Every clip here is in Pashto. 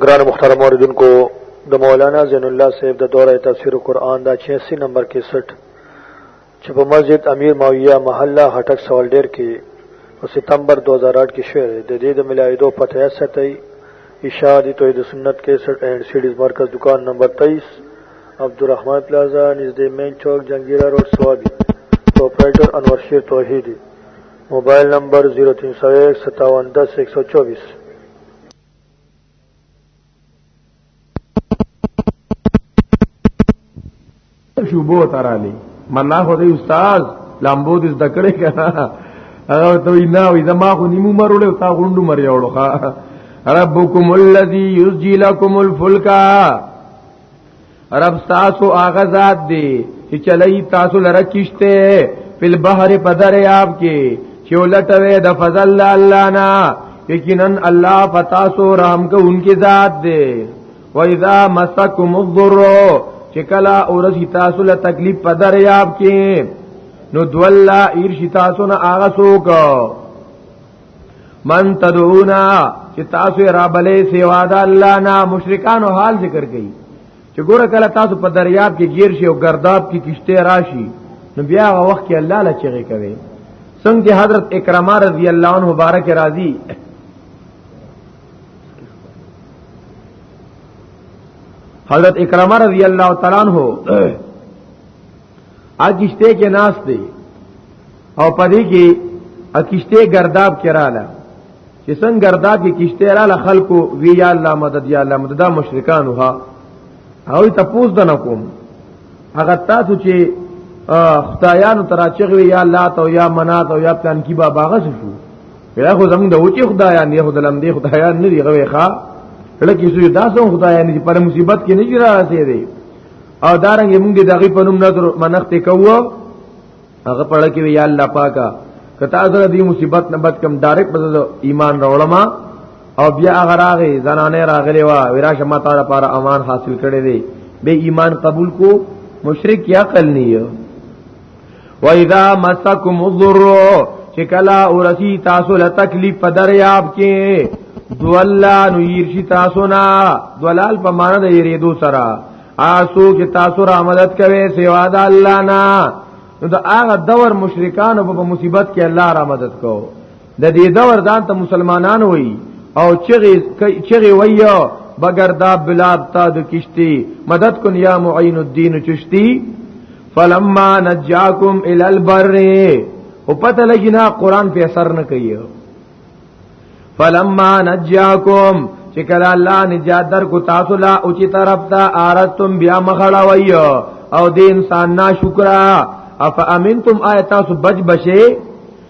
گران مختار موردن کو د مولانا زین الله صاحب د دوره تفسیر قرآن دا 86 نمبر کې 60 چې په مسجد امیر ماویہ محله هټک سوال ډیر کې او ستمبر 2008 کې شعر د دې د ملایدو پته یې ستای اشاعتی توحید سنت 61 اینڈ سیډیز مرکز دکان نمبر 23 عبدالرحمن پلازا نزد مین چوک جنگیرہ روڈ سوابی پروپرائٹر انور شیر توحیدی موبائل نمبر 03015710124 شوبو ترالی ملا خو دې استاد لامبو دې دکړې کنه هغه ته نه وي زما خو نیمو مرولې تا غوندو مریاوړو ها ربکم الذی یسجی لکم الفلکا رب تاسو هغه ذات دی چې چلای تاسو لره کیشته په بحر په دریاب کې چې ولټوي د فضل الله نه یقینا الله پتا سو رحم کوونکی ذات دی و اذا مسکم الضر چې کلا اورس تاسو له تکلیف په دریاب کې نو دولا ایر شتا سن آغا سوک من تدعونا چې تاسو را بلې سیوا د الله نه مشرکانو حال ذکر کړي چې ګوره کله تاسو په دریاب کې گیر شي او گرداب کې کشته راشي نو بیا هغه وخت کې الله لا چغې کوي څنګه حضرت اکرمه رضی الله عنه مبارک راضي حضرت اکرمه رضی الله تعالی عنہ ا کشته کې ناس دی او پدې کې ا کشته گرداب کراله چې څنګه گرداب کې کشته رااله خلکو وی یا الله مدد یا الله مدد دا مشرکان وها او ته پوز دنه کوم هغه تاسو چې خدایانو ترا چغوي یا الله تو یا منات او یا پلان کی بابا غس شو یا خو زمونږ د وچی خدایان یا خدلم دی خدایان نه دی غوي ښا لکه سو داسو خدایان چې پر مصیبت کې نه جرا رسېږي او دارنګ موږ دغه په نوم نظر منښت کوو هغه پړه کې یا الله پاکا کته زره دی مصیبت نه بد کم ډایرک بز ایمان راولم او بیا هغه راغی زنانه راغلی وا وراشه ما تعالی پر امان حاصل کړي دی به ایمان قبول کو مشرک یا عقل نه و اذا مسکم الضر چې کلا ورسی تاسو له تکلیف په دریاب کې دولا نو یرشی تاسو نه دلال په معنا د یریدو سره آسو کې تاسو را مدد کوي سوا د الله نه نو د هغه دور مشرکان په مصیبت کې الله را مدد کوو د دې دور ځان ته مسلمانان وای او چغه چغه وایو بغیر دا بلاد تا د کشتی مدد کن یا معین الدین چشتی فلما نجاکم ال البر او پته لګی نه قران په اثر نه کوي فلما نجاکم چې کله الله نجات در کو تاسو لا او چې طرف ته ارتم بیا مخړه وایو او دې انسان نا شکرہ اف امنتم آیات تاسو بچ بشه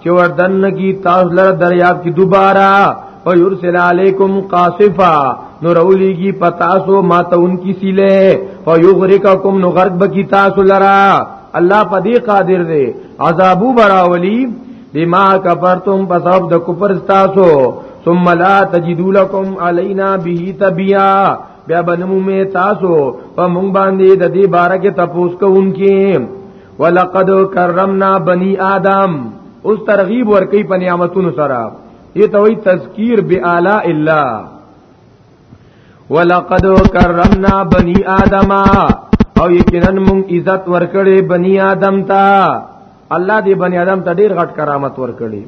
چې وردن کی تاسو لره دریاب کې دوباره او یرسل علیکم قاصفا نو رولیږي پتاسو ماته انکی سیله او یغرقکم نو غرق بکی تاسو لرا الله پدی قادر دی عذابو براولی بما کفرتم بسبب د کفر تاسو ثم لا تجدو لكم علينا به تبيا بیا بنمو می تاسو په مونږ باندې د دې بارکه تپوس کوونکې ولقد کرمنا بنی آدم اوس ترغیب ورکی په نعمتونو سره یہ توئی تذکیر بی آلاء اللہ ولقد کرمنا بنی آدم او یقینا مون عزت ورکړي بنی آدم ته الله دې بنی آدم ته ډیر غټ کرامت ورکړي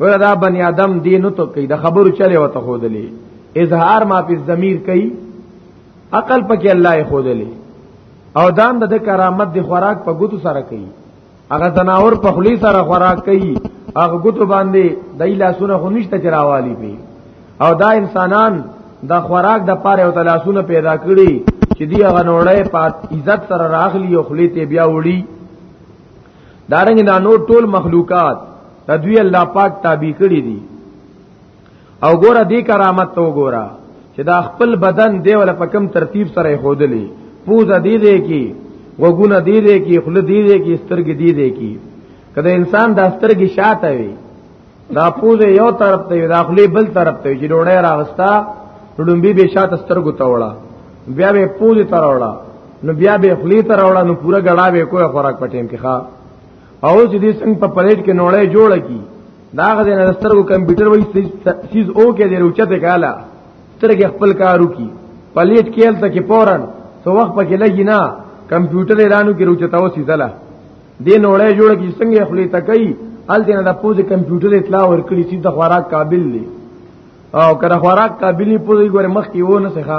ور دا بنی آدم دې نو ته کوي د خبرو چلے وته خودلې اظهار ما په ضمیر کوي عقل پکې الله یې خودلې او دام د دا کرامت دی خوراک په ګوتو سره کوي هغه زناور په خلی سره خوراک کوي هغه ګوتو باندې دای لاسونه خو نشته چروالی پی او دا انسانان د خوراک د پاره او تلاسونه پیدا کړي چې دی هغه نوړې په عزت سره راغلی او خلی ته بیا وړي دارنګ دا نور ټول مخلوقات د دوی الله پاک تابع کړی دي او ګوره دې کرامت ته وګوره چې دا خپل بدن دی ول په کم ترتیب سره خودلې پوزه دی دی کی وګونه دی دی کی خله دی دی کی سترګې دی دی کی کله انسان دا سترګې شاته وي دا پوزه یو طرف ته دا خله بل طرف ته چې ډوړې راغستا ډومبي به شاته سترګو ته وړه بیا به پوزه تر وړه نو بیا به خلی تر وړه نو پورا غړا به کوه خوراک پټیم کې ښا او چې دې څنګه په پلیټ کې نوړې جوړه کی دا غزه نه سترګو کمپیوټر وایي چیز او کې دی روچته کاله سترګې خپل کارو کی پلیټ کېل ته کې پورن سو وخت پکې لګی نه کمپیوټر اعلانو کې روچته و سیدله دې نوړې جوړ کی څنګه خپل تکای ال دې نه د پوز کمپیوټر اطلاع ورکړي چې د خوراک قابل دی او کړه خوراک قابلیت پوری ګوره مخ کې و نه څخه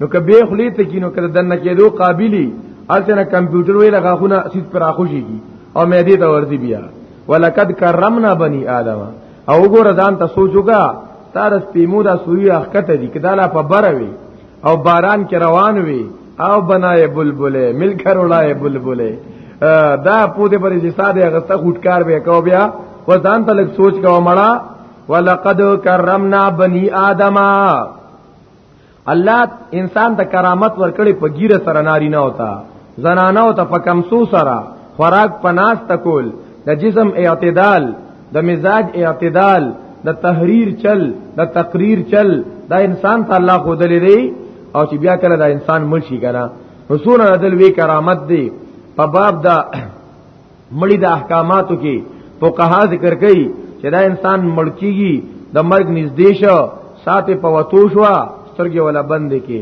نو که به خلی ته کینو کړه دنه کېدو قابلی التنه کمپیوټر وی لغه خونه سید پر اخوشي کی او مې دې ته ورځي بیا ولقد کرمنا بنی آدم او ګور ځان ته سوچوګا تر سپیمو دا سوی اخکته دي کداله په بروي او باران کې روان وي او بنای بلبله مل کر وړای بلبله دا پوده پر چې ساده غسته خودکار به کو بیا و ځان ته لږ سوچ کا مړه ولقد کرمنا بنی آدمه الله انسان ته کرامت ورکړي په ګیره سره ناری نه وتا زنانه او ته په کمسو سره خوراک پناس تکول د جسم اعتدال د مزاج اعتدال د تحریر چل د تقریر چل دا انسان ته الله خو دلې دی او چې بیا کله دا انسان ملشي کنه حسون عدل وی کرامت دی په باب دا مړی د احکاماتو کې فقها ذکر کوي چې دا انسان مړکیږي د مرګ نږدې شو ساته په وتو شو سترګې ولا بند کې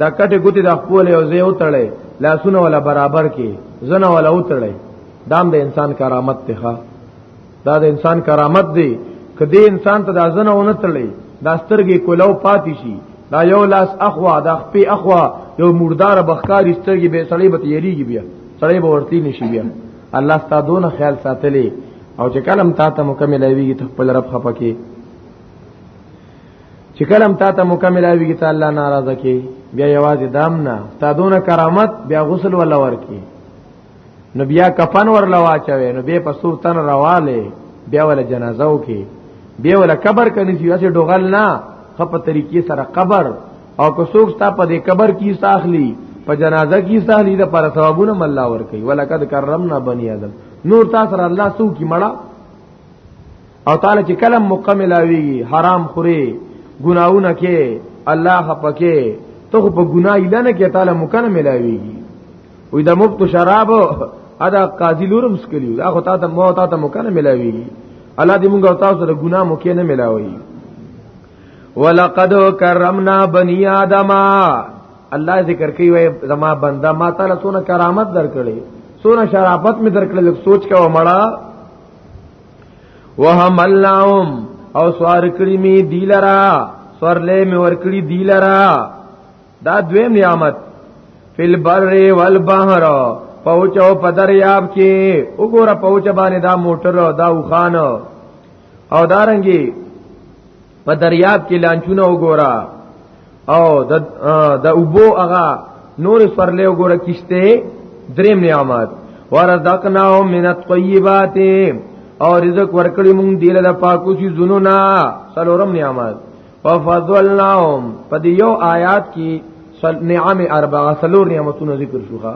دا کټه ګوتې د خپل او زه او تړلې لاسونه ولا برابر کې زنه ولا او تړلې دام د انسان کرامت ته دا د انسان کرامت دی کدی انسان ته د ازنه ونه تړي دا سترګې کولو پاتې شي دا یو لاس اخوا دا خپې اخوا یو مردار بخکاری سترګې به سړی به تیریږي بیا سړی به ورتی نشي بیا الله ستاسو دونه خیال ساتلی او چې کلم تا ته مکمل ویږي ته خپل رب خپکه چې کلم تا ته مکمل ویږي ته الله ناراضه کی بیا یوازې دام نه تا دونه کرامت بیا غسل ولا ورکی نو بیا کفن ورلا واچوي نو به پسو تن رواله بیا ول جنازه وکي بیا ول قبر کني چې اسه ډوغل نه خپه طریقې سره قبر او کو څوک ستا په دې قبر کې ساخلی په جنازه کې ساخلی د پر ثوابونه مله ور کوي ولقد کرمنا بني ادم نور تاسو سره الله سو کی مړه او تعالی چې کلم مکمل وی حرام خوري ګناونه کې الله خپکه ته په ګناه اله نه کې تعالی مکمل ویږي وې د مفت شراب ادا قاضي لورم سکلیو دا خو تا ته مو تا ته مکنه ملاوي الله دې موږ تاسو ته ګناه مو کې نه ملاوي ولقد کرمنا بنی آدم الله ذکر کوي وای زما بندا ما تعالی سونه کرامت درکړي سونه شرافت می درکړي لږ سوچ کا ومړه وهملهم او سوار کړی می دیلرا سورلې می ور کړی دیلرا دا دویم نعمت فی البر والبحر پوچو په دریاب کې وګوره پوچ باندې دا موټر دا وخان او دارنګي په دریاب کې لانچونه وګوره او د د اوبو هغه نور سرلې وګوره کشته دریم نعمت ورزقناه من الطيبات او رزق ورکړي مونږ دیله د پاکو شي زونو نا سلورم نعمت ففضلناهم په دې یو آیات کې نعم اربع سلور نعمتونه ذکر شوخه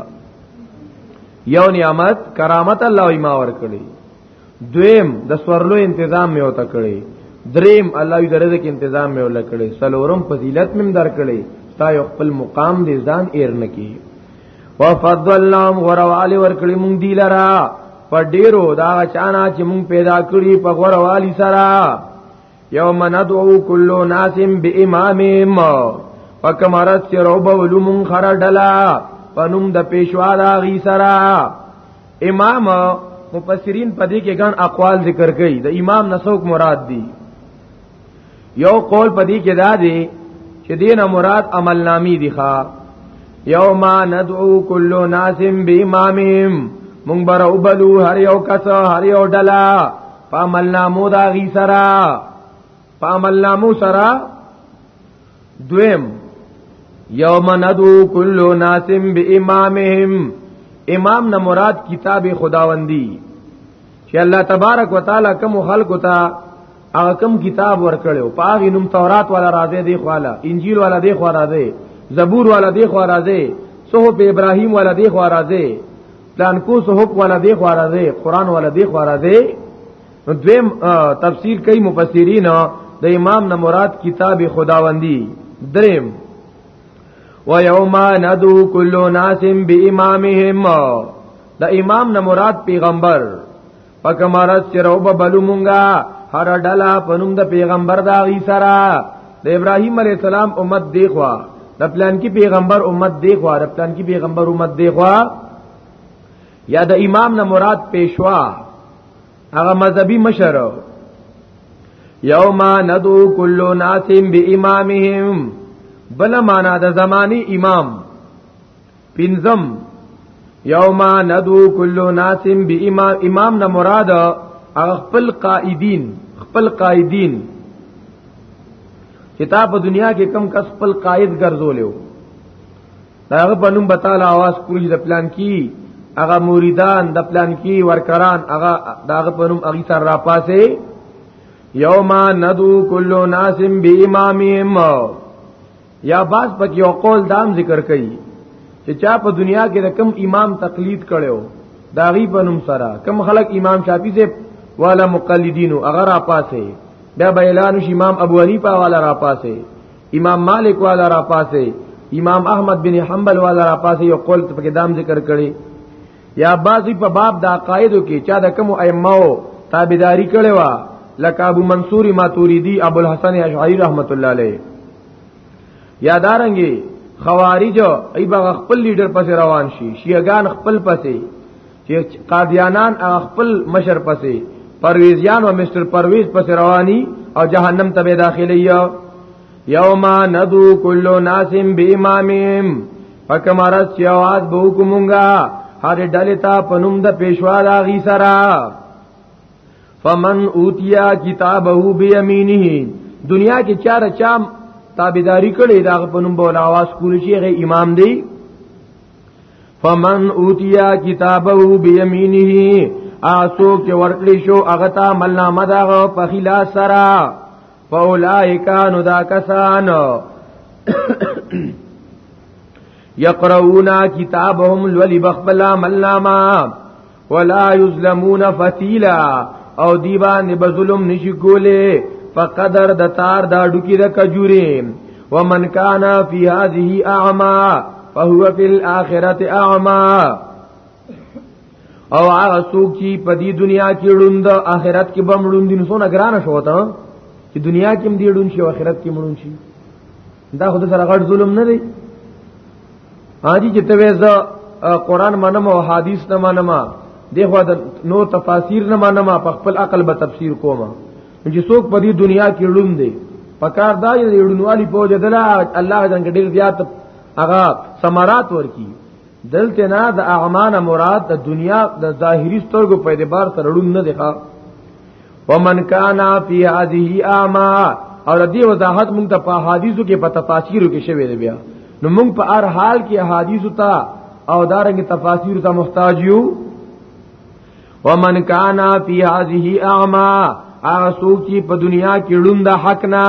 یو نعمت کرامت الله ما ور کړی دویم د سورلو تنظیم مې وته کړی دریم الله دې رزق تنظیم مې ول کړی سلورم فضیلت مې در کړی تا یو خپل مقام دې ځان ایر نکی وفضلناهم غروالی ور کړی مونږ دی لرا په ډیرو دا چانا چې مونږ پیدا کړی په غروالی سره یوم ندعو کلو ناسم بی امامیم پکمرت چی روبا ولومن خرا ڈلا پنوم د پیشوا دا غی سرا امام مفسرین پدې کې ګڼ اقوال ذکر کړي د امام نسوک مراد دی یو قول پدې کې دا دی چې دین مراد عمل نامی دی ښا یوم ندعو کلو ناسم بی امامیم مونږ بر وبلو هر یو کس هر یو ډلا پامل نامو دا غی سرا پامل نامو سرا دویم یوم ندو کل ناسم بی امامهم امام نه مراد کتاب خداوندی چې الله تبارک وتعالى کوم خلق ته هغه کوم کتاب ورکړو پاغي نوم تورات والا راځي دی خواله انجیل والا دی خو راځي زبور والا دی خو راځي صحف ابراهیم والا دی خو راځي پلان کو سو حق والا دی خو را دی قران والا دی خو را دی نو دویم تفسیر کوي مفسرین د امام نه مراد کتاب خداوندی دریم و یوم ندو کل ناس بامامهم د امام نه مراد پیغمبر پک مرز چې رو به بلو مونږه هر ډلا پنوم د پیغمبر دا غي سره د ابراهیم علی السلام امت دی خوا د پلان کې پیغمبر امت دی خوا د پلان کې پیغمبر امت دی خوا یا د امام نه مراد پیشوا هغه مذهبي مشر یوما ندو کلو ناسم بی امامهم بلا مانا د زمانی امام پنځم یوم ندو کل ناس بی امام امام نه مراد خپل قائدین خپل قائدین کتاب په دنیا کې کم کس خپل قائد ګرځولیو داغه په نوم بتاله आवाज کولی د پلان کی هغه مریدان د پلان کی ورکران هغه داغه په نوم اغي سر را پاسه یوما ندو کلو ناسم بی امامهم یا باز پکې یو قول دام ذکر کړي چې چا په دنیا کې د کم امام تقلید کړو دا غي بنم سره کم خلک امام شافعي سے والا مقلدینو اگر اپاسه بیا به اعلان شي امام ابو حنیفه والا را پاسه امام مالک والا را پاسه امام احمد بن حنبل والا را پاسه یو قول په دام ذکر کړي یا بعضی په باب د عقایدو کې چا د کوم ائمه تابعداري کړي وا لکه ابو منصور ماتوریدی ابو الحسن اشعری رحمت الله علیه یادارنګي خوارج ای بغ خپل لیډر پسې روان شي شیعاګان خپل پسې چې قادیانان خپل مشر پسې پرویزیان او مستر پرویز پسې رواني او جهنم ته به داخلي یوم ندو کل ناس بامامهم فکمرس چې आवाज به کومونګه هر ډلې ته پنوم د پیشوا لاغي سره فمن اوتیا کتابه بیمینه دنیا کې چار چام تابعداری کړي دا په نوم بولا आवाज کول شي غي امام دی فمن اوتیا کتابه بیمینه آسو کې ورکړي شو هغه ته ملنامه دا په خلا سرا فاولائکا نو دا کسان یقرؤون کتابهم لولی بخبلا ملنامه ولا یظلمون فتیلا او دی باندې به ظلم نشي کوله په قدر د تار دا ډوکی د کجوري ومن کان فی هذه اعما فهو فی الاخره اعما او هغه څوک چې په دې دنیا کې ړوند آخرت کې بم ړوند دي نو څونه ګران شو ته چې دنیا کې هم دې ړوند شي او آخرت کې مړون شي دا خود سره غړ ظلم نه دی اجي چې ته وېزه قران منم او حدیث نه منم دغه د نو تفاسیر نه منم په خپل عقل به تفسیر کوم چې څوک په دې دنیا کې ړوم دی پکار دا یې ړونوالي په وجه دلا الله جنګ ډیر زیات هغه ثمرات ورکی دلته نه د اعمال مراد د دنیا د ظاهری سترګو په اعتبار سره ړوند نه دی ومن کان فی هذه اعما او دې وضاحت مونږ ته په حدیثو کې په تفاسیرو کې شوی دی بیا نو مونږ په هر حال کې حدیثو ته او دارنګ تفاسیر ته محتاج یو ومن کان فی هذه اعما هغه څوک چې په دنیا کې ړوند حق نه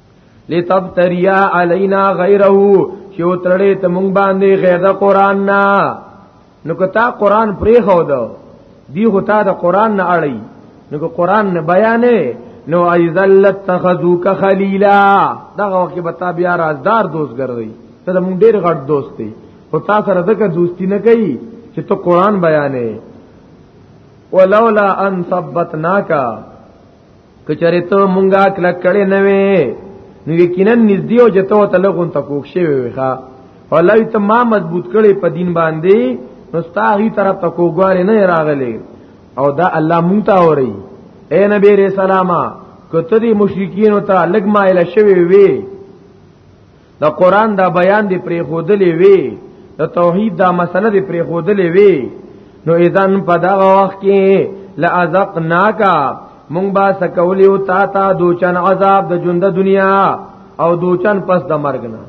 لتبتریا علینا غیره چې وترړې ته مونږ باندې غیر د قران نه نو کتا قران پرې خو دو دی خو تا د قران نه اړي نو که قران نه بیانې نو ایذلت تخذوک خلیلا دغه وخت به تا بیا رازدار دوست ګرځي ته مونږ ډیر غټ دوست دی او تا سره دغه دوستی نه کوي چې ته قران بیانې ولولا ان ثبتناکا کچره ته مونږه کله کړي نه وې نو یقینا نږدې او جته ته لغون تکوک شي وي ښا ولای ته ما مضبوط کړي په دین باندې نو ستاهي طرف ته کوګوار نه راغلي او دا الله مونږ ته اوري اے نبی رسول الله کته دي مشرکین ته لګ مایل شوی وي د قران دا بیان دی پرې خودلې وی د توحید دا مسله دی پرې خودلې وی نو اذن په دا وخت کې لازقناک مونږ با سکولی او تا تا دوچن عذاب د ژوند دنیا او دوچن پس د مرګ نه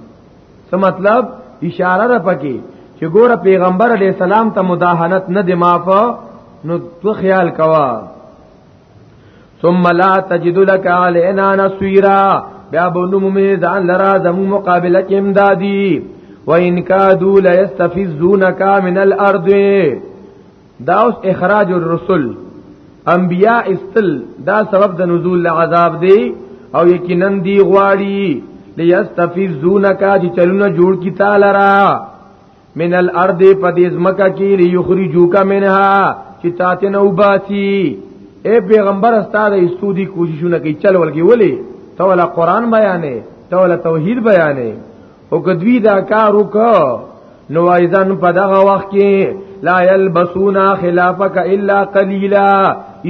څه مطلب اشاره ده پکې چې ګوره پیغمبر علی السلام ته مداهنت نه دی معاف نو تو خیال کوا ثم لا تجد لك علينا نصيرا بیا بونو مومن ځان لرا زمو مقابله کې امدادي وان کادو لا يستفزونك من الارض دا اوس اخراج الرسل انبیاء استل دا سبب د نزول عذاب دی او یقینا دی غواړي ليستفزونك چې چلونه جوړ کی تعالی را من الارض پدیز مکه کی لیخرجوک منها چې تاسو نه وباسي اے پیغمبر استاد استودی کوششونه کوي چل ولګي ولی ته ولا قران بیانې ته ولا توحید بیانې او کدوی دا کار وکړه نو ایزن په دغه وخت کې لا یلبسونا خلافک الا قلیلا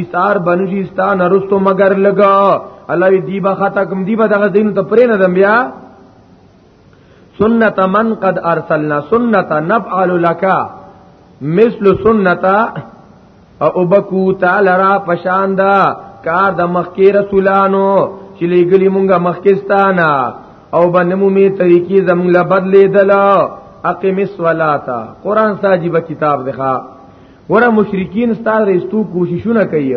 ایثار بنجستان رستو مگر لگا الله دی به ختم دی به دغه دین ته پرې نه دم بیا سنت من قد ارسلنا سنت نفعل لك مثل سنت او بکو تعالی را پشاندا کار د مخکی رسولانو چې لګلی مونږه مخکستانا او بنمومي طریقې زمونږ لا بدلې دلا اقیم الصلاۃ قران ساجب کتاب دخا ورا مشرکین ستاره استو کوششونه کوي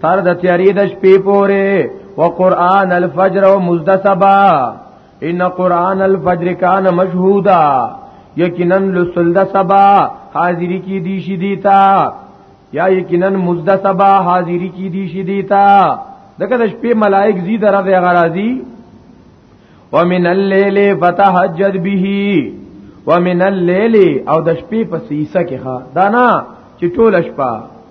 تر د تیاری د شپې پورې او قران الفجر او مزدسبا ان قران الفجر کان مشهودا یقینا لسل د سبا حاضری کی دی شی دیتا یا یقینا مزد سبا حاضری کی دی شی دیتا دغه د شپې ملائک زی در غی غرازی ومن الليل فتهجد به ومن الليل او د شپې په سیسه کې ښا دانا چې ټول شپه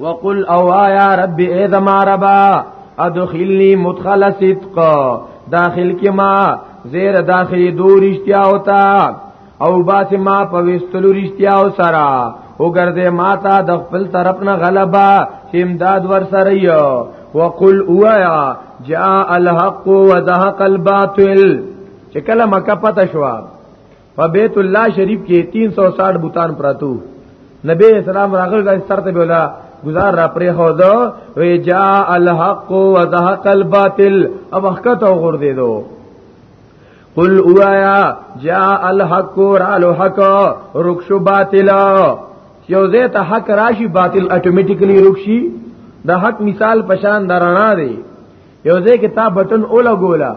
وقل او آیا رب ای زما ربا ادخلنی مدخل صدق داخل کی ما زیر داخلی دو رشتیا ہوتا او باس ما پوستلو رشتیا او سرا او گرزه ما تا د خپل طرف نه غلبا چې امداد ور سره یو وقل اوایا جاء الحق وزهق الباطل چې کله مکه پته شو په بیت الله شریف کې 360 بوتان پراتو نبی اسلام راغل د سترته بولا گزار را پرې هو دو وی جاء الحق وزهق الباطل او وخت او غور دی دو قل اوایا جاء الحق رالو حق رکشو باطل یو زه ته حق راشي باطل اتوماتیکلی رکشي د حق مثال پشان درنا دی یو ځای کې تا بټن اوله ګولا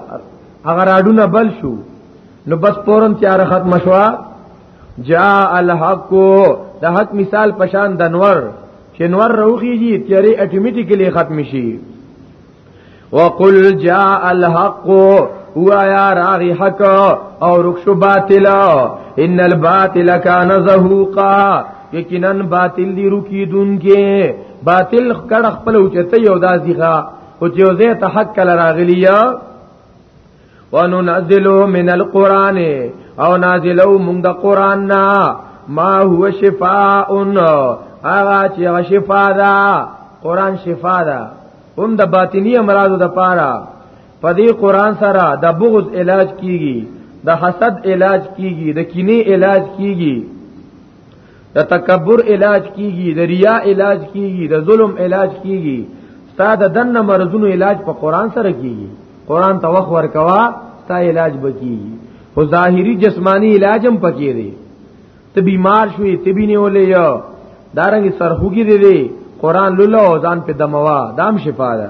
هغه راډونه بل شو نو بس پورن تیار ختم شوا جاء الحق د حق مثال پشان د نور چې نور روخیږي تیارې اتوماتیکلی ختم شي وقل جاء الحق هو یا راغی حق او رخص باطل ان الباطل کان زهوقا یقینا باطل دی رکی دن کې باطل کړه خپل اوچته یو داسې او چې زه ته حق کله راغلی یا وننزلو من القران او نازلو موږ د قران نه ما هو شفاء هغه چې شفاء ده قران شفاء ده هم د باطنی امراضو د پاره په دې قران سره د بغض علاج کیږي د حسد علاج کیږي د کینې علاج کیږي د تکبر علاج کیږي د ریا علاج کیږي د ظلم علاج کیږي ستا د دن مرزونو علاج په قران سره کیږي قران ته وخت ورکوا ستا علاج بکیږي خو ظاهری جسمانی علاج هم پکې دی ته بیمار شوې ته بینه ولې یو دارنګ سرخوږي دی دی قران لولو ځان په دموا دام شفا ده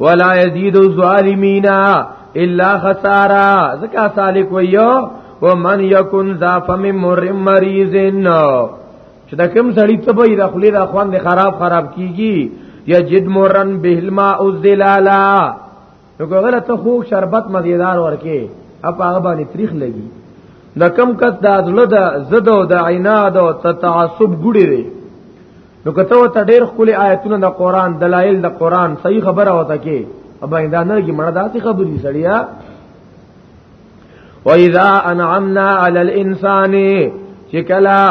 ولا يزيد الظالمين الا خسارا زکا سالک ویو ومن يكن ذا فم مر مريض چې دا کوم سړی ته به د خلی د خوان د خراب خراب کیږي یجد مرن بهلما او ذلالا نو ګوره ته خو شربت مزیدار ورکه اپ هغه باندې تاریخ لګي د کم کس د ازله د زده او د عیناد او تعصب ګړي نو کته ته ډېر خولي آیتونه د قران دلایل د قران صحیح خبره وته کې ابا دا نه کې مړه داسې خبرې سړیا و اذا انعمنا علی الانسان چې کلا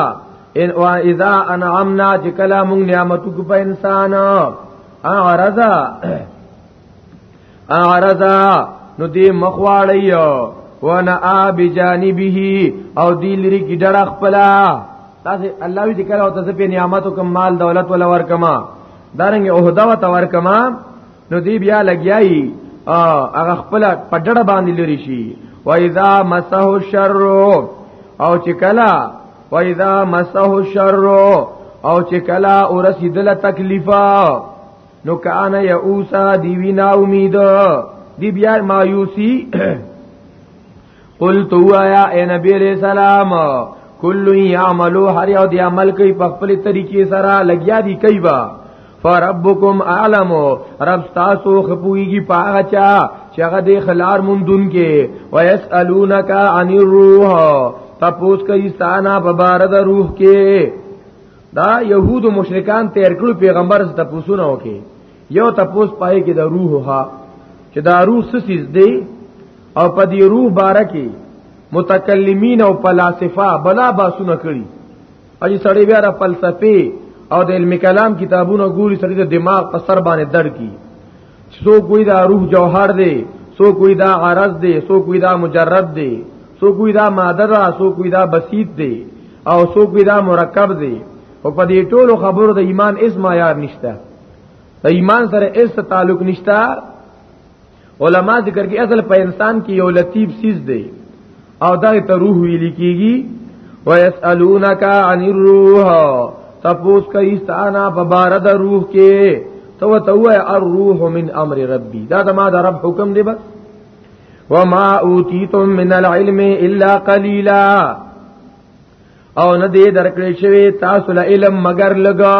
ان و اذا انعمنا چې کلا موږ نعمتو په انسان اعرضا اعرضا نو دی مخواړی وانا اب جانبه او دی لري کی ډړه خپل تاسو الله وی ذکر او تاسو په نعمتو کم مال دولت ولا ورکما دارنګ اوهدا و تور کما نو دی بیا لګیای هغه خپل پډړه باندې لري شي و اذا مسه الشر او چې کلا و اذا مسه الشر او چې کلا ورسیدله تکلیفه نو کان یعوسا دی وینا امید دی بیا مایوسی قلت وایا اے نبی علیہ السلام کل یعملو هر یو دی عمل کوي په خپل طریقې سره لګیا دی کوي با فربکم اعلم رب تاسو خپويږي پاغه چا چې هغه د خلار مندون کې ويسالونک عن الروح تپوس کوي ستانه په بار د روح کې دا يهود مشرکان تیر کړو پیغمبر ست پوسونه وکي یو تپوس پای کې د روح ها چې دا روح سسیز دی او په دې روح باره کې متکلمین او فلاسفه بلا باسونه کړی اجي سړی بیا را فلسفي او د علم کلام کتابونه ګوري سړی د دماغ په سر باندې دړ کی سو کوئی دا روح جوهر دی سو کوئی دا عرض دی سو کوئی دا مجرد دی سو کوئی دا ماده دا سو کوئی دا بسیط دی او سو کوئی دا مرکب دی او په دې ټولو خبرو د ایمان اس معیار نشته د ایمان سره اس تعلق نشته علما ذکر کې اصل په انسان کې یو لطیف سیز دی او دا ته روح ویل کیږي ويسالونک عن الروح تپوس کوي ستانا په بار د روح کې تو تو الروح من امر ربي دا د ما د رب حکم دی بس وما اوتیتم من العلم الا قليلا او نه دې درکړې شوی تاسو له علم مگر لګا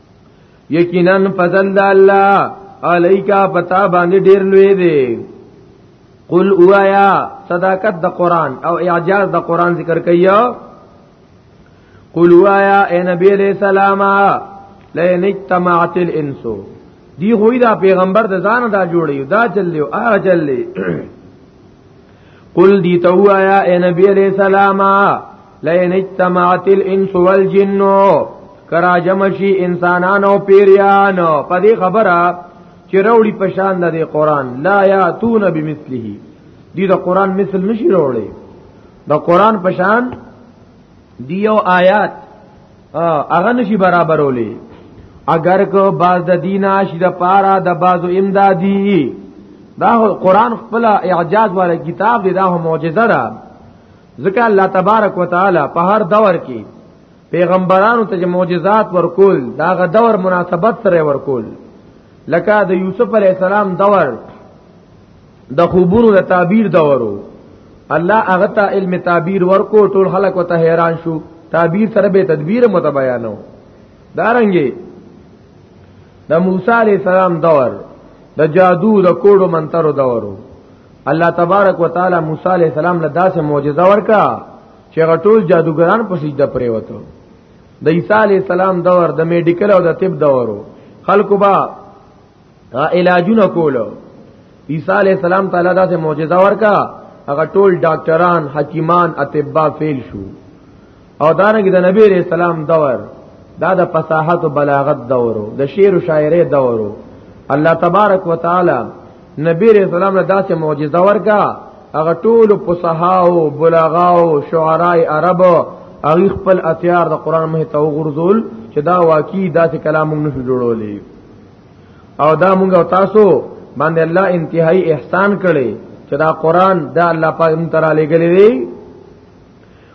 یقینا فضل د الله علیکا پتا باندې ډیر لوی دی قل اوایا صداقت د قران او اعجاز د قران ذکر کیا قل اوایا اے نبی علیہ السلام لئن اجتمعت الانس دی هوی دا پیغمبر د ځان دا جوړی دا چلیو هغه چلی قل دی تو اوایا اے نبی علیہ السلام لئن اجتمعت الانس والجن کرا جمع شي انسانان او پیریان په دې خبره چې وروړي پشان د قرآن لا یاتون بمثله دې د قرآن مثل نشي وروړي د قرآن پشان دیو آیات هغه نشي برابرولې اگر کو باز د دینا شي د پارا د بازو امدادي دا قرآن خپل اعجاز والا کتاب دی دا معجزه ده ځکه الله تبارک وتعالي په هر دور کې پیغمبرانو ته معجزات ورکول دا غ دور مناسبت سره ورکول لکه د یوسف علی السلام دور د خبرو د تعبیر دورو الله هغه ته علم تعبیر ورکو ټول خلق وته حیران شو تعبیر سره به تدبیر متبیانو دارنګي د موسی علی السلام دور د جادو د کوډو منترو دورو الله تبارک وتعالى موسی عليه السلام له داسې معجزه ورکا چې غټول جادوګران په سجده پرې وته د عیسی عليه السلام دور د میډیکل او د طب دورو خلکو با علاجونه کولو عیسی علی السلام تعالی دا سه معجزه ورکا هغه ټول ډاکټران حکیمان اطباء فیل شو او دانګ د نبی علیہ السلام دور دا د فصاحت او بلاغت دور د شعر او شاعری دور الله تبارک وتعالى نبی علیہ السلام له داسې معجزه ورکا هغه ټول فصحا او بلاغا او شعراء عرب هغه خپل اتیار د قران مه ته وغورځول چې دا واقعي داسې کلام موږ نشو جوړولې او دا موږ تاسو باندې الله انتهایی احسان کړي چې دا قران دا الله پاک مونږ ته را لګلې دی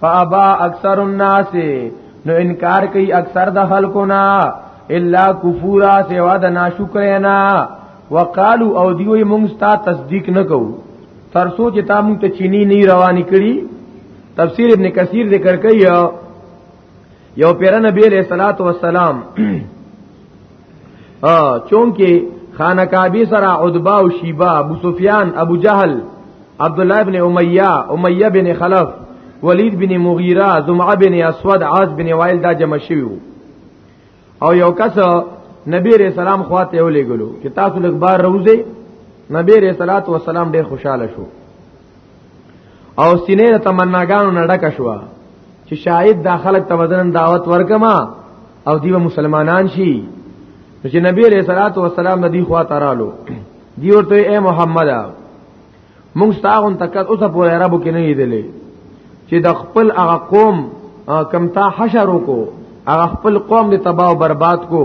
فابا اکثر الناس نو انکار کوي اکثر د خلکو نه الا کفورا سوا د ناشکرینا وقالو او دیوی مونږ ستا تصدیق نکو تر سوچ تا مونږ ته چینی نه رواني کړي تفسیر ابن کثیر ذکر کوي یو پیر نبی علیہ الصلات والسلام ا چونکه خانه کعبه سره عتبہ او شیبہ ابو سفیان ابو جهل عبد الله ابن امیہ امیہ بن خلف ولید بن مغیره زمعه بن اسود عاص بن وائل دا جمع شوی او یو کس نبی علیہ السلام خواته ولې ګلو چې تاسو لږ بار روزه نبی علیہ الصلات والسلام ډیر خوشاله شو او سینې د تمناګانو نه ډک شو چې شاید دا خلک ته بدن دعوت ورکما او دیو مسلمانان شي چې نبی علیہ الصلوۃ والسلام ندی خوا ترالو دی ورته اے محمد موږ ستاغون تکل اوسه پورې عربو کې نه لیدلې چې د خپل هغه قوم کمتا حشر کو هغه خپل قوم دې تباہ او برباد کو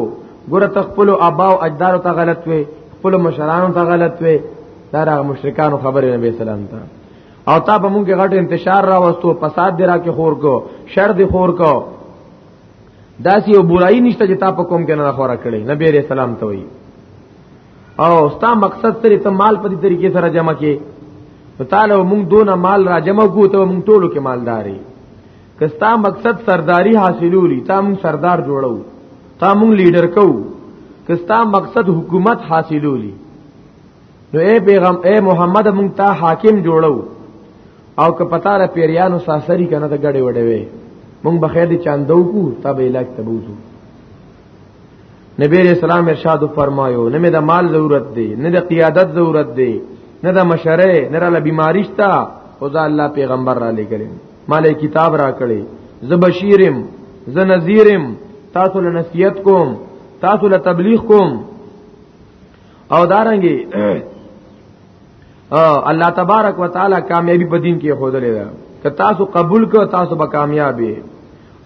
ګوره تخپل ابا او اجدار ته غلط وي خپل مشرانو ته غلط وي دا هغه مشرکانو خبره نبی سلام ته او تا په مونږه غټ انتشار را وستو فساد دی را کې خور کو شر دی خور کو داسې یو برای نشته چې تا په کوم کې نه خورا کړي نبی عليه السلام ته وي او ستا مقصد سره ته مال په دې طریقې سره جمع کې نو تعالی مونږ دون مال را جمع کو ته مونږ ټولو کې مالداري کستا مقصد سرداری حاصلولي تا مونږ سردار جوړو تا مونږ لیډر کو کستا مقصد حکومت حاصلولي نو اے پیغام اے محمد مونږ ته حاکم جوړو او که پتا را پیریانو ساسری کنه ته غړې وړې وې مونږ به خیر دي چاندو کو تب علاج تبوزو نبی رسول الله ارشاد فرمایو نه مې د مال ضرورت دی نه د قیادت ضرورت دی نه د مشره نه را بیماری شتا او ځا الله پیغمبر را لګل مال کتاب را کړي ز بشیرم ز نذیرم تاسو له نصیحت کوم تاسو له تبلیغ کوم او دارنګي الله تبارک وتعالى کامیابی په دین کې خود لري که تاسو قبول کو تاسو به کامیابی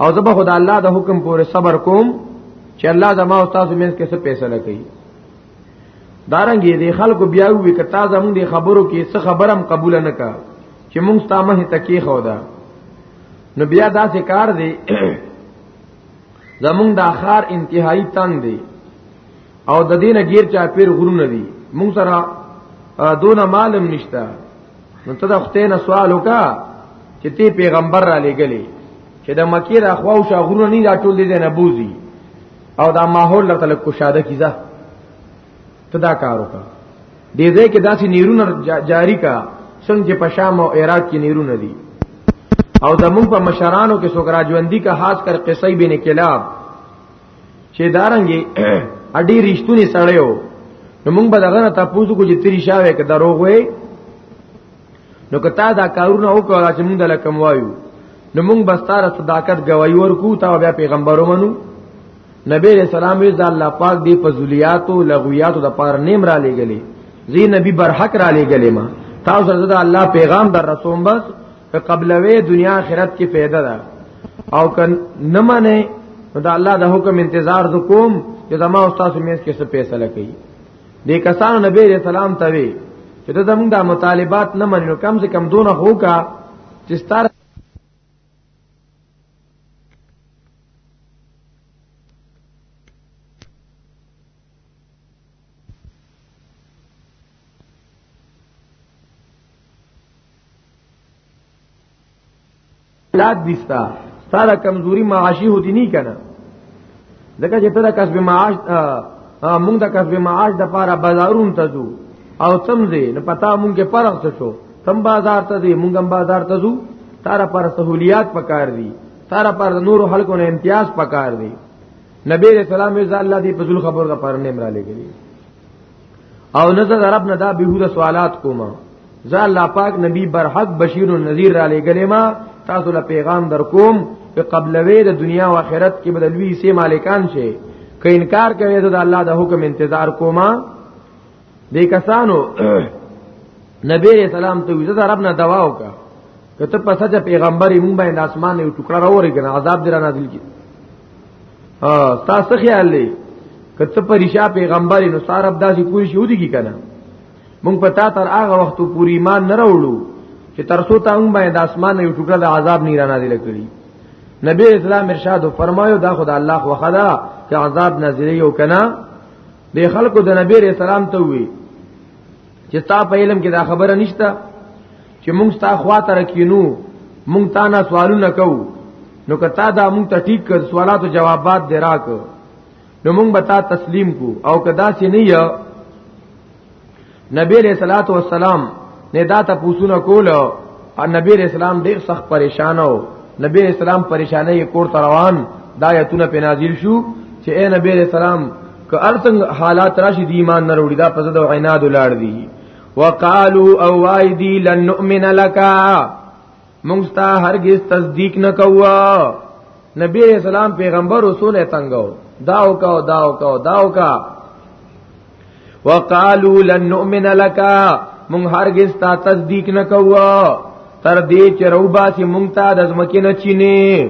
او زبه خدا الله د حکم پورې صبر کوم چې الله زما او تاسو مینس کې څه فیصله کوي دارنګي دې خلکو بیا وی که تاسو موږ دې خبرو کې څه خبرم قبول نه کا چې موږ ستامه تکي خو دا نو بیا دا څه کار دی زمونږ د اخر انتهایی تنگ دی او د دینه غیر چا پیر غرونه دي مونږ سره دون معلوم نشتا نو ته د خدای نه سوال وکا چې تی پیغمبر را لګلی چې د مکی را خواو شا غرونه نه دا ټول دي نه بوزي او دا ماحول لته له کوشاده کیزه ته دا کار وکا دې دې کې داسې نیرونه جاری کا څنګه په شام او عراق کې نیرونه دي او زمون په مشرانو کې سوګرا ژوندۍ کا خاص کر قصې بن کلاب چې دارنګي اډي رښتونی سړیو نو موږ به دغه نه تاسو کو چې تری شاوې کې دروغ وې نو کته دا کارونه وکړه چې موږ دلته کوم وایو نو موږ به ستاره صداقت گواہی ورکو تا بیا پیغمبرو منو نبی رسول الله صلی الله پاک دی فضلیات او لغویات د پار نیم را لګلې زی نبی برحق را لګلې ما تاسو زړه الله پیغام در رسوم بس ته قبلوي دنیا آخرت کې پیدا ده او کن نه منه نو دا الله د حکم انتظار د کوم چې زما استاد مې کې څه فیصله کوي دې کسانو نبی رسول سلام ته وی چې دا زموږ د مطالبات نه منلو کم سے کم دونه هوکا چې ستاره اولاد دستا ستاره کمزوري معاشي هدي نه کنه ځکه چې ته د کسب معاش مونږ د کسب معاش د پاره بازارون ته ځو او تم دې نه پتا مونږ کې فرق څه شو تم بازار ته دې مونږ هم بازار ته ځو تاره پر سہولیات پکار دي تاره پر نور خلکو نه امتیاز پکار دي نبی رسول الله صلی الله علیه وسلم دې په ذل خبر د پرنه مرا لګی او نه زه رب نه دا بهوده سوالات کوم زه الله پاک نبی برحق بشیر و نذیر را لګلې ما تاسو له پیغام در کوم چې قبلوي د دنیا او آخرت کې بدلوي سي مالکان شي که انکار کوي زه د الله د حکم انتظار کوم دې کسانو نبی رسول الله ته زه رب نه دوا وکړه کته په سچ پیغمبر مونږ باندې اسمان یو ټوکړه راوړي کنه عذاب درا نازل کی ها تاسو خیال لې کته په رشا پیغمبر نو سارب داسې کوی شو دي کی کنه مونږ په تا تر هغه وخت پوری ایمان نه راوړو چې تر څو ته مونږ باندې اسمان یو ټوکړه د عذاب نه را نازل کړي نبی اسلام ارشاد فرمایو دا خدای الله خو خدا چې عذاب نازل یو کنه د خلکو د نبی رسول الله ته وی چې تا په علم کې دا خبره نشته چې موږ تا خوا ته رکینو موږ تا نه سوالونه کوو نو که تا دا موږ ته ټیک کړ سوالات او جوابات دی راک نو موږ به تا تسلیم کو او که دا سې نه یا نبی علیہ الصلوۃ والسلام نه دا ته پوښتنه کوله او نبی علیہ السلام ډیر سخت پریشان و نبی علیہ السلام پریشانې کور ته روان دا آیتونه په نازل شو چې اے نبی علیہ السلام که ارتنګ حالات راشي دی ایمان نه وروړي دا په زده او عناد لاړ دي وقالو او وایدی لن نؤمن لك مونږ تا هرگز تصدیق نه کوو نبی اسلام پیغمبر رسول تنگو داو کا داو کا داو کا وقالو لن نؤمن لك مونږ هرگز تا تصدیق نه کوو تر دې چې روباسي مونږ ته د ځمکې نه چینه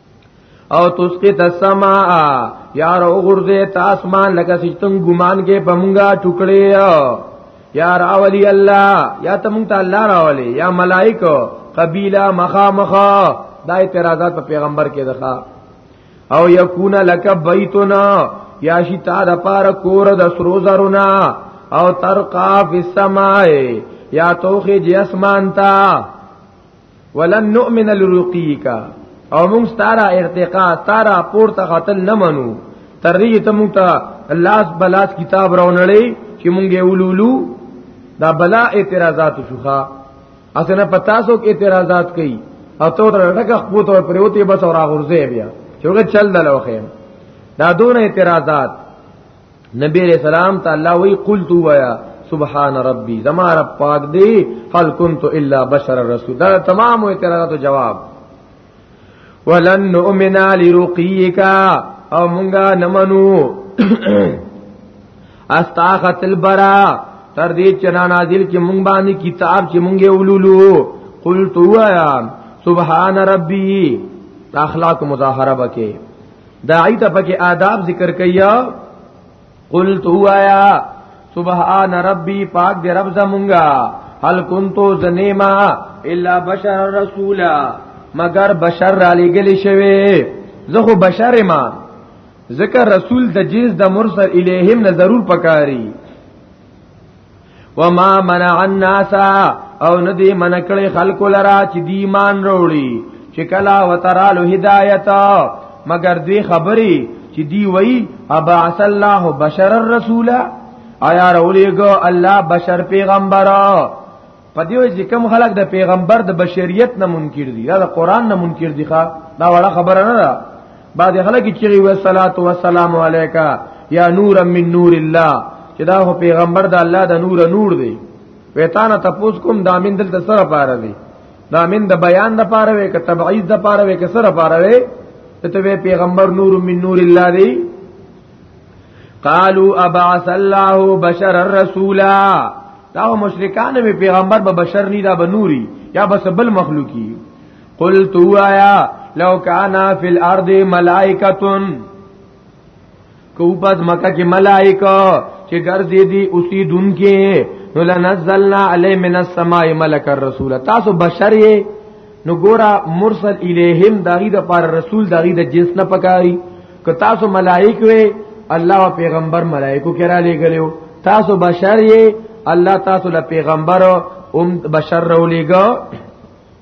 او تسقط السماء یار او غرزه تاسمان لکه سچتم ګمان کې پمږه ټوکړې یا راولی الله یا تم ته الله راولی یا ملائکه قبیله مخا مخا دا اعتراضات په پیغمبر کې دخا او یکون لک بیتنا یا شی تا د پار کور د سرو زرنا او ترقا فی السماء یا توخی جی اسمان تا ولن نؤمن لرقیک او موږ ستاره ارتقا ستاره پورته قتل نه منو تر دې ته موږ ته الله بلاس کتاب راونړې چې موږ یې ولولو دا بلا اعتراضات شوخه اسنه پتاسو کې اعتراضات کړي او ته تر ټکه خپل تور پریوتی بس اور غورځي بیا چې وګ چل دلوخه دا دون اعتراضات نبی علیہ السلام ته الله وی قلت ویا سبحان ربی زما رب پاک دی هل كنت الا بشر رسول دا تمام اعتراضات جواب ولن نؤمن لرقیک او مونږه نمنو استاخت البرا تر دې چنا نازل کې مونږ باندې کتاب چې مونږه ولولو قلت ویا سبحان ربی اخلاق مظاهره بکې داعی ته پکې آداب ذکر کیا قلت وایا سبحان ربی پاک دې رب زمونږه هل کنتو زنیما الا بشر رسولا مگر بشر را لګل شوی زه خو بشر ما ذکر رسول د جنس د مرسل الیهم نه ضرور پکاري وما منع الناس او ندی منکړی خلق لرا چې دی ایمان وروړي چې کلا وترالو هدایت مگر دوی خبري چې دی وای ابا عس الله بشر الرسول آیا رولیګو الله بشر پیغمبر په دیو چې کوم خلک د پیغمبر د بشریت نه منکر دي دا د قران نه منکر دي ښا دا وړه خبره نه ده بعد خلک چې وی صلوات و سلام علیکا یا نور من نور الله چې دا هو پیغمبر د الله د نور نور دی ویتانه تاسو کوم دا من دلته سره پاره دی دا من د بیان د پاره وی ک تبعیض د پاره وی ک سره پاره وی ته پیغمبر نور من نور الله دی قالوا ابعث الله بشر الرسولا دا مشرکان به پیغمبر به بشر نه دا به نوري یا بس بل مخلوقي قلت وایا لو کان فی الارض ملائکه کو پس مکه کې ملائکه چې ګرځې دي اوسې دن کې نو لنزلنا علی من السماء ملک الرسول تاسو بشر یې نو ګورا مرسل الیہم داغی د پار رسول داغی د جنس نه پکاري که تاسو ملائک وې الله او پیغمبر ملائکو کرا لګلو تاسو بشر یې الله تاسو له پیغمبر او بشر رو لګو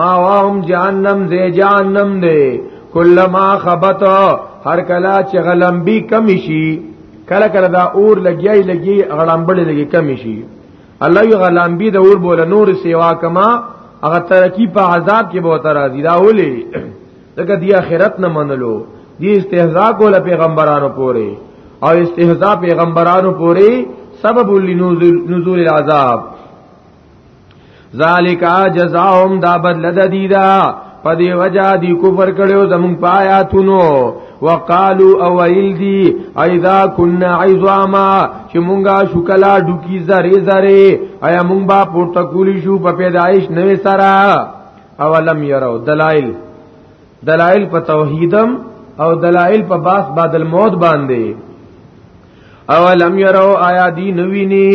ما واهم جهنم دې جهنم دې کلما خبط هر کلا چې غلمبي کم شي کله کله دا اور لګیای لګي غلمبل لګي کم شي الله یو غلمبي د اور بوله نور سیوا کما هغه ترقی په عذاب کې به تر راځي دا ولي دغه دی اخرت نه منلو دی استهزاء کول پیغمبرانو پورې او استهزاء پیغمبرانو پورې سبب لنزول العذاب ذالک جزاهم دا بدل د دی دا په دی وجہ دی کفر کړو زمون پایاتونو وقالو او ایل دی ایذا کنا عظاما چې مونږه شکلا ډوکی زری زری ایا مونږ با پورته کولی شو په پیدایش نوې سره اولم یرو دلائل دلائل په توحیدم او دلائل په باس بعد الموت باندې اولم يروا آیا دی نوینی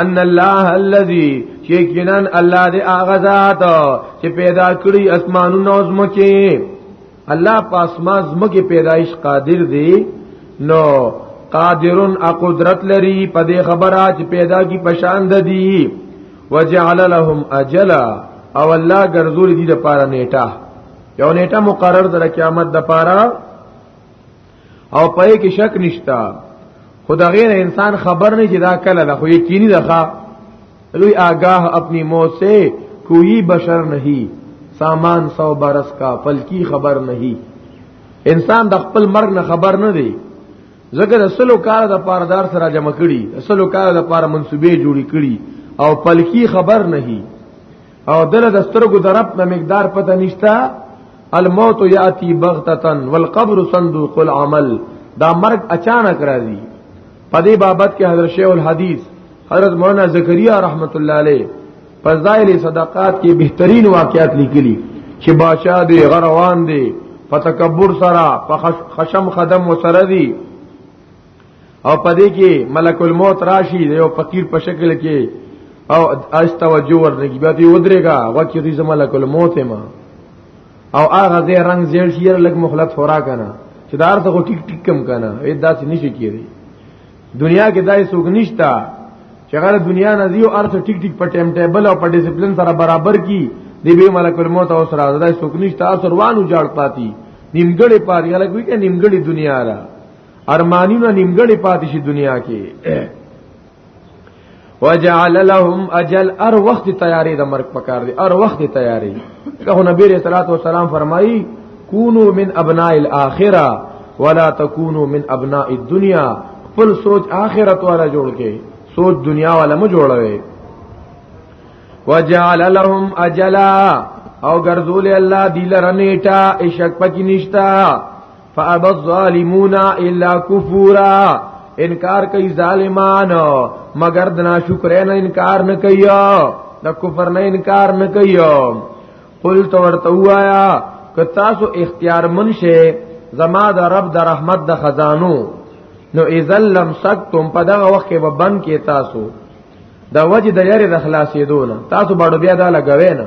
ان الله الذي یقینا الله دې اغه ذات چې پیدا کړی اسمانونو زمکه الله پاسما زمکه پیدایش قادر دی نو قادرن اقدرت لري په دې خبره چې پیدا کی پشان د دی وجعل لهم اجلا او الله ګرځول دي د پاره نیټه یو نیټه مقرر در قیامت د پاره او پای کې شک نشتا خدا غیر انسان خبر نه چې دا کله له خو یقیني ده لوی آگاه اپنی موت سے کوئی بشر نہیں سامان سو برس کا فلکی خبر نہیں انسان د خپل مرګ نه خبر نه دی زګر رسولو کار د پاردار سره جمع کړي رسولو کار د پار منسوبې جوړي کړي او پلکی خبر نه او دله د سترګو د رب نه مقدار پته نشتا الموت یاتی بغتتن والقبر صندوق العمل دا مرگ اچانک راځي په دې بابت کې حضرت شیخ الحدیث حضرت مولانا زکریا رحمت الله علیه فضائل صدقات کې بهترین واقعات لیکلي چې بادشاہ دی غروان دی په تکبر سره په خشم خدم وسره دی او پدې کې ملک الموت راشي یو فقیر په شکل کې او اس توجه ورنګي بیا دی ودرېګا وکي دې ملک الموت ما او هغه دې رنگ زیل شي لګ مخلت خورا کنه چې دار ته ټیک ټیک کم کنه اې داس نشي کېږي دنیا کې دای سوګ نشتا چې هغه دنیا نه دیو ارث ټیک ټیک په ټیم ټیبل او په ډیسپلین سره برابر کی دی به ملک الموت او سره دای سوګ نشتا سروانو جاړ پاتی نیمګړې پاری لګوي کې نیمګړې دنیا را ارمانونه نیمګړی پاتې شي دنیا کې وجعل لهم اجل ار وخت تیاری د مرګ پکار دی ار وخت تیاری دغه نبی رسول الله والسلام فرمایي کونو من ابناء الاخره ولا تکونو من ابناء الدنيا خپل سوچ آخرت والا جوړ کې سوچ دنیا والا مو جوړوي وجعل لهم اجلا او ګرځول الله دی لرنیټه اشک پکې نشتا فاب الظالمون الا کفورا انکار کوي ظالمان مگر د ناشکر نه انکار نه کوي د کفر نه انکار نه کوي قل تو ورته وایا که تاسو اختیار من شي زما د رب د رحمت د خزانو نو اذا لم سکتم په دغه وخت به بند کې تاسو د وجه د یری د خلاصې دونه تاسو باندې بیا دا لګوي نه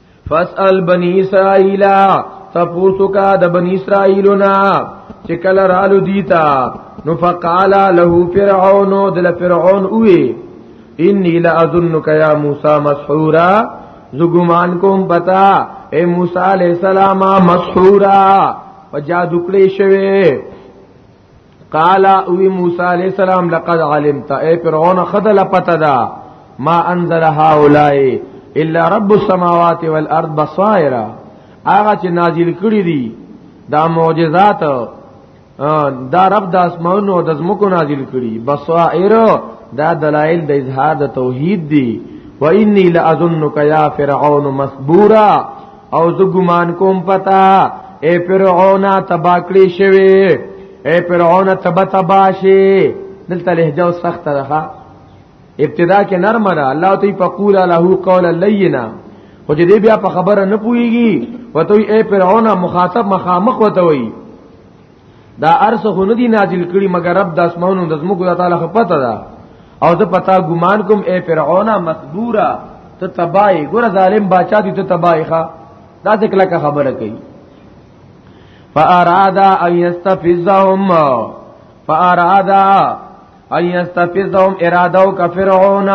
فاسال بنی اسرائیل تپوسو کا د بنی اسرائیلنا چې کله رالو دیتا نو فقال له فرعون دل فرعون اوه انی لاظنک یا موسی مسحورا زګمان کوم پتا اے موسی علیہ السلام مسحورا په جادو کړی شوی قال وی موسی علیہ السلام لقد علمت اے فرعون خدل پتا دا ما انزل هؤلاء الا رب السماوات والارض بصائر هغه چې نازل کړی دي دا معجزات دا رب د اسمانونو د زمکو نازل کړي بصائر دا دلائل د اظهار د توحید دي و انی لاظنک یا فرعون مسبورا او زه ګمان کوم پتا اے فرعون تبا کړی شوی اے فرعون تبا تبا شي دلته لهجه سخت ده ابتدا کې نرم ده الله ته پقول له قول لینا خو دې بیا په خبره نه پويږي وته اے فرعون مخاطب مخامخ وته وي دا ارس خو ندی نازل کړي مگر رب د اسمانو د زمکو د تعالی خپته ده او زه پتا ګمان کوم اے فرعون مقبورا ته تبای ګور ظالم بچا دي ته تبای ښا دا څه کله خبره کوي فارادا ان يستفزهم فارادا ان يستفزهم اراده او فرعون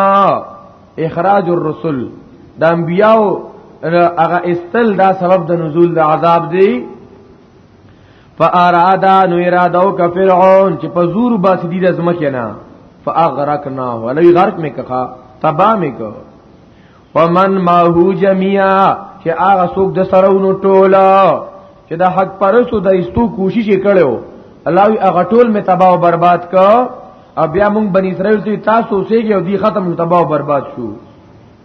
اخراج الرسل د انبیاو هغه استل دا سبب د نزول د عذاب دی فارادا نو اراده او ک فرعون چې په زور باس دي د زمکه نه فاغرقنا ولوی غرق می کخا تبا می کو ومن ما هو جميعا چې هغه څوک د سرونو ټولا چې د حق پرسو د استو کوشش کړو الله وی هغه ټول می تبا او برباد کو او بیا مونږ بنی اسرائیل ته تاسو سیږي او دی ختم تبا او برباد شو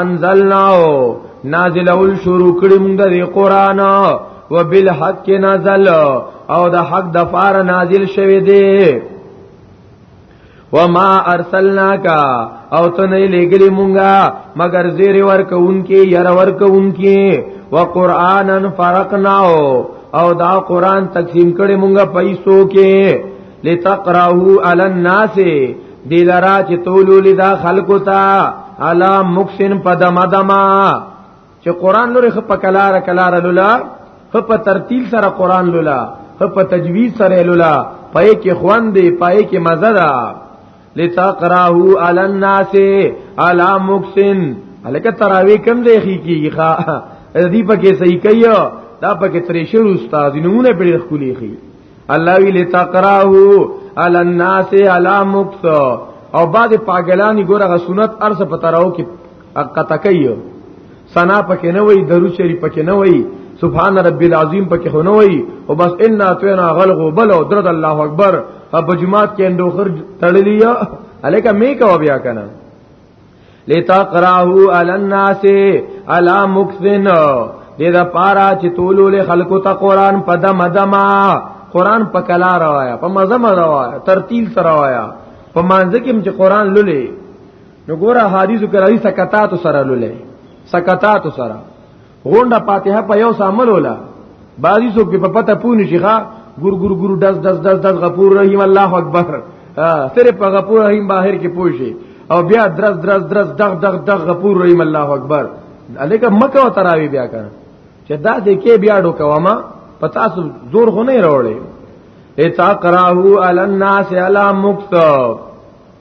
انزلناو نازل اول شروع کړی موږ د قران او بالحق نازل او د حق د فار نازل شوی دی وما ارسلناک او ته نه لګلی مونږه مگر زیر ورکونکي ير ورکونکي وقرانا فرقناو او دا قران تقسیم کړي مونږه پیسو کې لتقرأه علی الناس دلرا چې تولو لدا خلقو تا علا مکسن پدمدما چې قران نور خپ کلار کلار لولا خپ ترتیل سره قران لولا خپ تجوید سره لولا پای کې خوان دی پای کې مزه ده لتقرأه علی الناس علا مکسن الکه تراوی کم دی خي کیږي ښا دې پکې صحیح کوي دا پکې ترې شروع استاد نمونه پرې خولې خي الله وی لتقراه علی الناس علی مکث او بعد پاګلانی ګورغه سنت ارس پتراو کې قطکیو سنا پکې نه وای درو شری پکې نه وای سبحان ربی العظیم پکې خو نه وای او بس ان اتینا غلغو بل او درد الله اکبر په جمعات کې اندوخر تړلی یا الیکه می کا بیا کنه لتقراه علی الناس علی مکثن دې دا پارا چې تولول خلکو ته قران په دم دما قران په کلا روایا په مزه مزه روایا ترتیل سره روایا په مانځ کې چې قران لولې نو ګوره حدیث کرای سکتات سره لولې سکتات سره غونډه فاتحه په یو سامل ولا بعضی څوک په پته پونی شي ښا ګور ګور ګور دز دز دز دز غفور رحیم الله اکبر سره په غفور رحیم باهر کې پوښي او بیا درز درز درز دغ دغ دغ غفور رحیم الله اکبر الیکه مکه او تراوی بیا کړه چې دا دې کې بیا ډو کوما پتا سو زور خو نه راوړې اتا قراهو علی الناس علی مکتب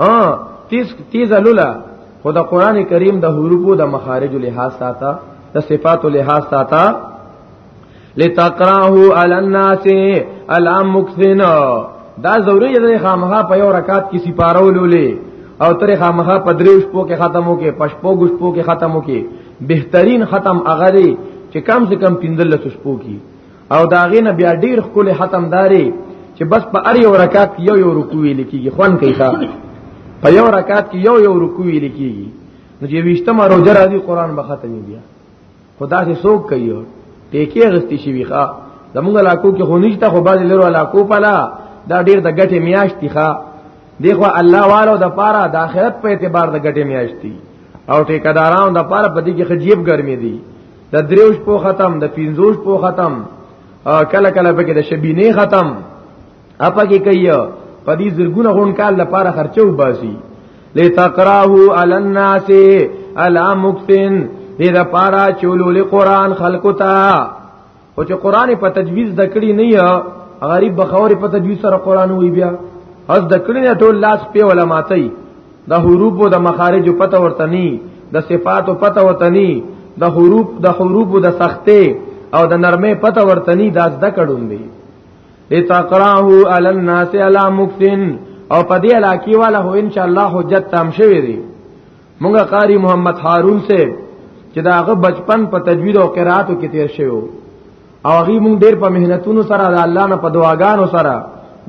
ها تیز تیز لولا خو د قران کریم د حروفو د مخارج لحاظ ساته د صفات لحاظ ساته لتقراه علی الناس علی مکثن دا ضروری دی خامخا په یو رکعت کې سپارو لولې او ترې خامخا په درې شپو کې ختمو کې پښپو ګشپو کې ختمو کې بهترین ختم اغری چې کم سے کم 15 شپو کې او دا غي نه بیا ډیر خپل ختم داري چې بس په ار یو رکعت یو یو رکوع لیکيږي خوان کوي ښا په یو رکعت کې یو یو رکوع لیکيږي نو چې ویشتمه روزه راځي قران به ختمي بیا خدا چې څوک کوي ټیکې غستی شي ویخه زموږ علاقو کې خو نشته خو باز لرو علاقو پلا دا ډیر د ګټې میاشتې ښا دیکھو الله والو د پاره د آخرت په اعتبار د ګټې میاشتې او ټیکدارانو د پاره په دې کې خجیب ګرمي دي د دریوش په ختم د پینځوش په ختم کله کله پکې د شبینه ختم اپا کې کوي په دې زرګونه غون کال لپاره خرچو باسي لتقراه علی الناس علی مکتن دې د پارا چولول قران خلقو ته او چې قران په تجویز د کړی نه یا غریب بخور په تجویز سره قران وی بیا از د کړی نه ټول لاس په ولا ماتي د حروف د مخارج پته ورته ني د صفات پته ورته ني د حروف د حروف د سختې او د نرمه پته ورته ني دا زده کړون دي لتقراه علی الناس علی مکتن او په دې علاقه والا هو ان شاء الله حجت تام شوی دی مونږه قاری محمد هارون سے چې داغه بچپن په تجوید او قراتو کې تیر شوی او هغه مونږ ډیر په مهنتونو سره د الله نه په دعاګانو سره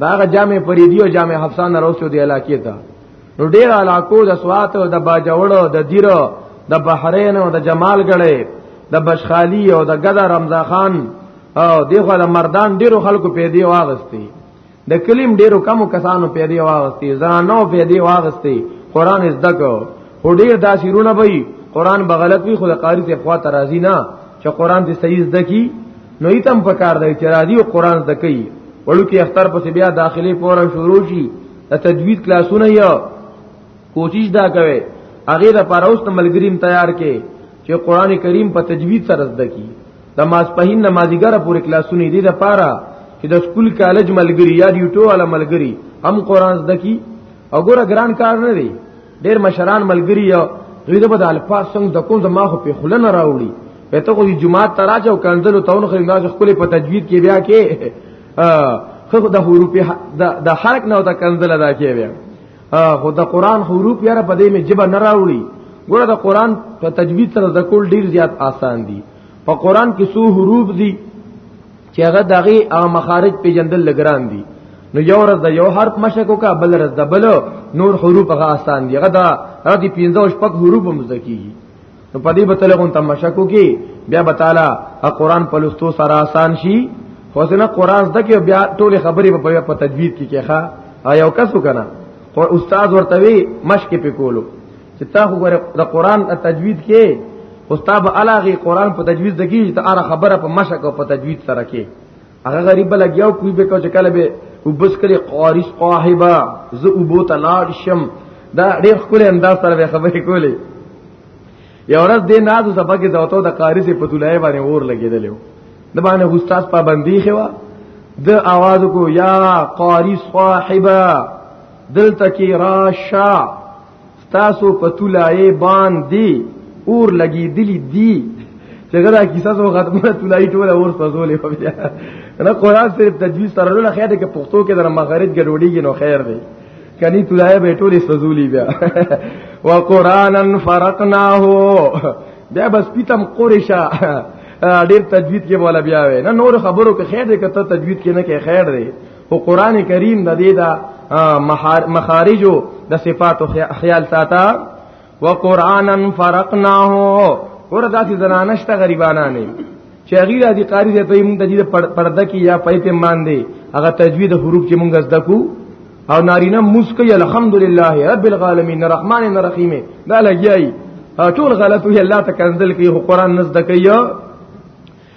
داغه جامع پریدی او جامع حفصان نه روسو دی علاقې ته نو ډیر علاقو د سوات او د باجوړو د دیرو د بحرین او د جمال غړې د بشخالی او د ګدا رمضان خان او دغه مردان ډیرو خلکو پیدي واغستی د کلیم ډیرو کمو کسانو پیدې واغستې زنانو پیدې واغستې قران زده کو او ډیر داسیرونه به قران بغلط وی خود قاری ته خوا ترازی نه چې قران دې صحیح زده کی نو ایتم په کار دی چې راځي او قران زده کوي وړو کې اختر پسې بیا داخلي پورا شروع شي د تجوید کلاسونه یا کوشش دا کوي هغه د پروست ملګریم تیار کې چې قران کریم په تجوید سره زده کی د ماسپهین نمازګر پورې کلاسونه دي د پاره چې د سکول کالج ملګری یا ډیوټو والا ملګری هم قران زده کی او ګوره ګران کار نه دی ډیر مشران ملګری یا دوی د بدل پاس څنګه د کوم زما خو په خله نه راوړي په ته خو جمعه ته راځو کنځل او تون خو ناز خپل په تجوید کې بیا کې خو د حروف د حرک نه او د کنځل ادا کې بیا خو د قران حروف یاره په دې می جبه نه راوړي ګوره د قران په تجوید سره د کول ډیر زیات آسان دي په قران کې څو حروف دي چې هغه دغه هغه مخارج پیجندل لګران دي نو یو ورځ د یو حرف مشکو کا بل ورځ د بل نور حروف هغه آسان دي هغه دا هغه دي 15 شپږ حروف هم زکیږي نو پدې به تلغون تم مشکو کې بیا به تعالی قرآن په لستو سره آسان شي حسنه قرآن زده کې بیا ټول خبرې په په تجوید کې کېخه یو کس وکنه او استاد ورته وی مشک په کولو چې تا خو ګوره د قران تجوید کې استاد علاغه قران په تجوید دګی ته اره خبره په مشک او په تجوید سره کې هغه غریب لګیاو کوی به کو چې کله به وبس کړي قاری صاحبہ ز وبو تلاړ شم دا ډیر خپل انداز سره خبرې کولې یو ورځ دې نازو سبا کې زوتو د قاری سي په تولای باندې اور لګیدلې د باندې استاد پابندی خوا د आवाज کو یا قاری صاحبہ دلته کې راشه تاسو په تولای باندې اور لګی دلی دی چې دا کیسه سو ختمه تولای ټول اور سوزولې په بیا نه قران صرف تجوید سره له خیر کې پښتو کې در مغرب ګډوډیږي نو خیر دی کني تولای به ټول سوزولې بیا وقرانن فرقناه بیا بس پیتم قریشا ډیر تجوید کې بولا بیا وې نه نور خبرو کې خیر دی کته تجوید کې نه کې خیر دی او قران کریم د دې دا مخارج د صفات او خیال ساته وقرانا فرقناه وردا چې زنانشته غریبانا نه چې غیر ادي قاری دې ته موږ د دې پرده کې یا پېت باندې هغه تجوید حروف چې موږ زده کو او نارینه مسکی الحمدلله رب العالمین الرحمن الرحیم دا لګیای ټول غلط وی الله ته کنزل کې قرآن نزد کوي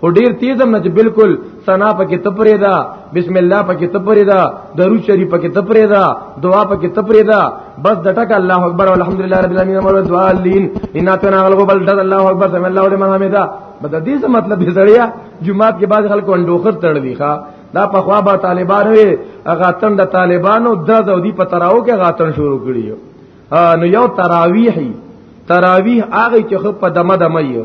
خو ډیر تیزم نه چې بالکل ثنا پکې تپرې ده بسم الله پکې تپرې ده درو شریف پکې تپرې ده دعا پکې تپرې ده بس دټک الله اکبر والحمدلله رب العالمین امر دعا لین ان اتنا غلغو بل دد الله اکبر سمع الله لمن حمدا بد دې څه مطلب دې سړیا جمعات کې بعد خلکو انډوخر تړ دی ښا دا په خوا به طالبان وي هغه تند طالبانو د زودی په تراو کې غاتن شروع کړی نو یو تراویحی تراویح هغه چې په دمه دمه یو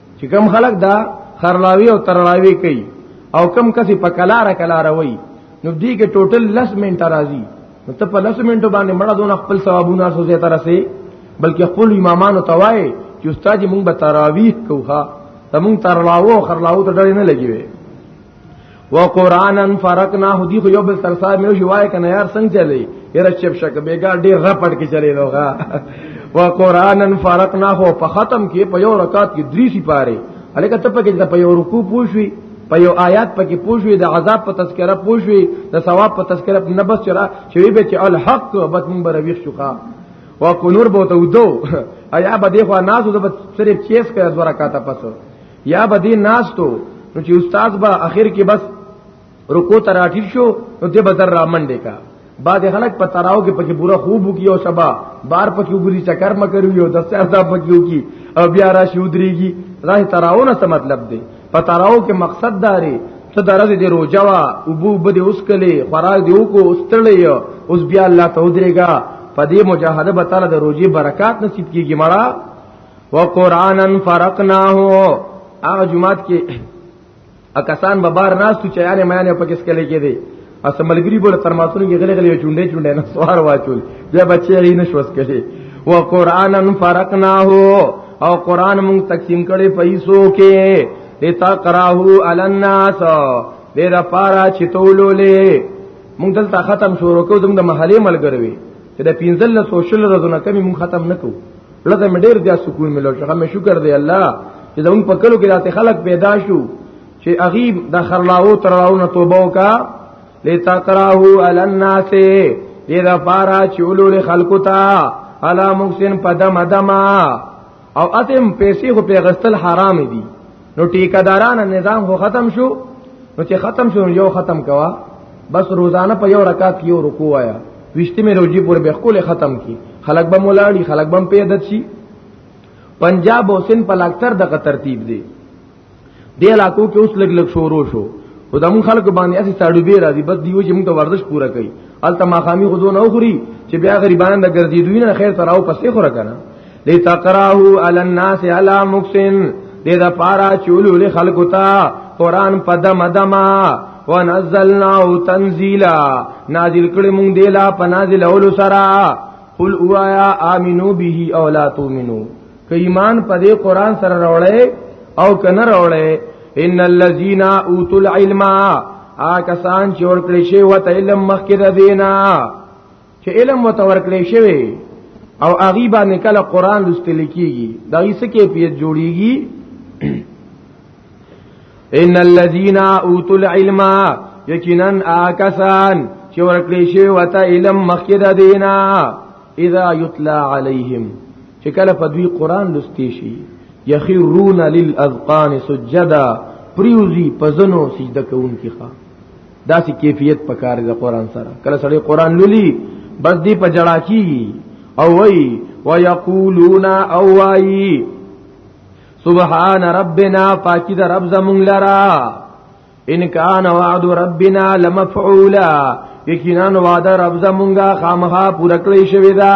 چې کم خلک دا خرلاوی او ترلاوی کوي او کم کسي په کلار کلار وي نو دې کې ټوټل 10 منټه راځي نو ته په 10 منټو باندې مړه دون خپل ثوابونه سو زیاته راسي بلکې خپل امامانو توای چې استاد مونږ به تراویح کوه ته مونږ ترلاوو خرلاوو ته ډېر نه لګي وقرانا فرقنا هدي خو یو بل تر صاحب مې شوای کنه یار څنګه چلی یره چپ شک بیګا ډیر رپټ کې چلی لوګا وقرانا فرقنا هو په ختم کې په یو رکعت کې درې سی پاره الکه ته پکې ته په یو رکوع پوښوي په یو آیات پکې پوښوي د عذاب په تذکرہ پوښوي د ثواب په تذکرہ نه بس چر چې به چې الحق بس مونږ به ویښ شوخه وکونور بوته ودو ایا به دی خو ناز د صرف چیس کړه زورا کاته پسو یا به دې ناستو نو چې استاد به اخر کې بس رکو ته راټیټ شو نو دې بدر را منډه کا بعد خلک په تراو کې پکې پورا خوب وکي او سبا بار پکې وګوري چکر مکرو یو د سر صاحب پکې وکي او بیا را شي ودريږي راځي تراو نه څه مطلب دی په تراو کې مقصد داري ته درز دې روزه وا او بو بده اوس کله خوراک دی وکړو اوس تړلې اوس بیا الله ته ودرېګا په دې مجاهده به تعالی د روزي برکات نصیب کیږي مړه وقرانا فرقناه هغه جمعات کې اکسان به بار ناس تو چیانه میانه په کس کله کې دي اس ملګری بوله ترماسونو کې غلې غلې چونډې چونډې نه سوار واچول بیا بچي یې نه شوس کړي وقرانا فرقناه او قران مونږ تقسیم کړي پیسو کې لتا قراهو علی الناس دې را پارا چې تولولې مونږ دلته ختم شروع کوو زموږ د محلي ملګری وي چې د 15 سوشل رزونه کمی مونږ ختم نکو لکه مې ډېر زیات سکون ملو شو مې شکر دی الله چې زمون په کلو کې راته خلک پیدا شو چې اغیب د خرلاو تراونه توبه وکا لتا تراهو علی الناس دې دا پارا چې ولول خلکو ته علا مخسن پدم دما او اتم پیسې خو پیغستل حرام دي نو ټیکداران نظام خو ختم شو نو چې ختم شو یو ختم کوا بس روزانه په یو رکعت کې یو رکوع وایا وشته مې روزي پورې به خپل ختم کی خلک به مولاړي خلک به پیدا شي پنجاب او سن په لاکتر دغه ترتیب دی دې علاقو کې اوس لګ لګ شورو شو او د مون خلکو باندې اسی ساړو به راځي بس دیو چې موږ ته ورزش پورا کړي الته ماخامي خودو نه خوري چې بیا غریبانو د ګرځېدوی نه خیر تراو پسې خورا کنه لتقراه علی الناس علی مکسن دې دا پارا چولو له خلقو تا قران په دم دما ونزلنا تنزیلا نازل کړي مونږ دې لا په نازل اول سرا قل اوایا امنو به او لا تؤمنو که ایمان په دې قران سره راوړې او کنه راوړې ان الذين اوتوا العلم آ کسان چې ورکړي شی وته علم مخکې د دینه چې علم متور کړی شوی او اغي باندې کله قران لوستل کیږي دا یې څه کیفیت جوړیږي ان الذين اوتوا العلم یقینا آکسان چې ورکړي شوی وته علم مخکې د دینه اذا یتلا علیهم چې کله په دوی قران لستی شي یخرون للاذقان سجدا پریوزی پزنو سجده کوونکی ښا دا سی کیفیت پکار دی قران سره کله سړی قران لولي بس دی په جړا کیږي او وای ويقولون او وای سبحان ربنا پاکی دا رب زمون لرا ان کان وعد ربنا لمفعولا یقینا وعده رب زمونږه خامخا پوره کړی شوی دا